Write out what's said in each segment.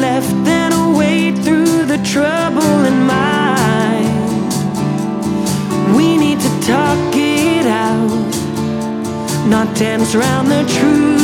left than wade through the trouble in mind. We need to talk it out, not dance around the truth.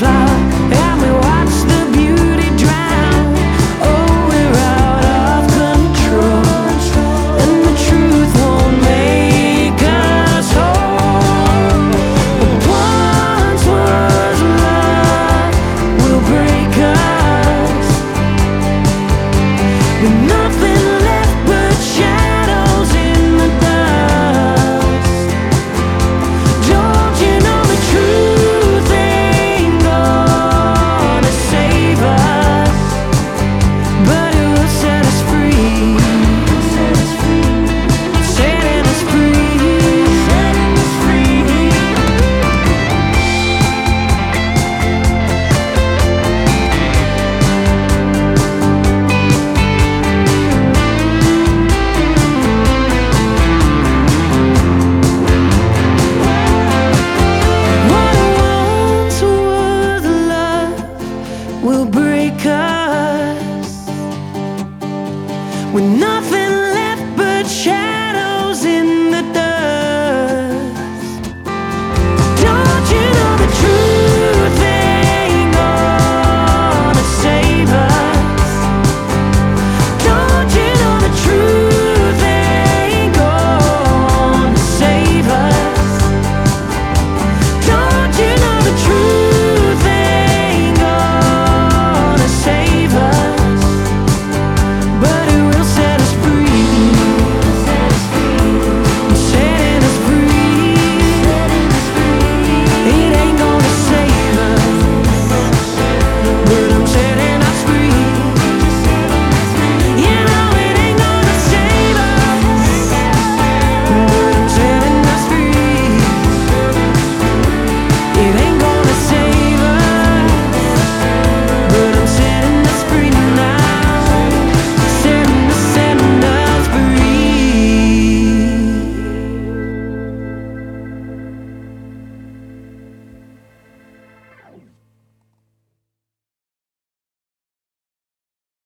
flower with nothing left but shadows.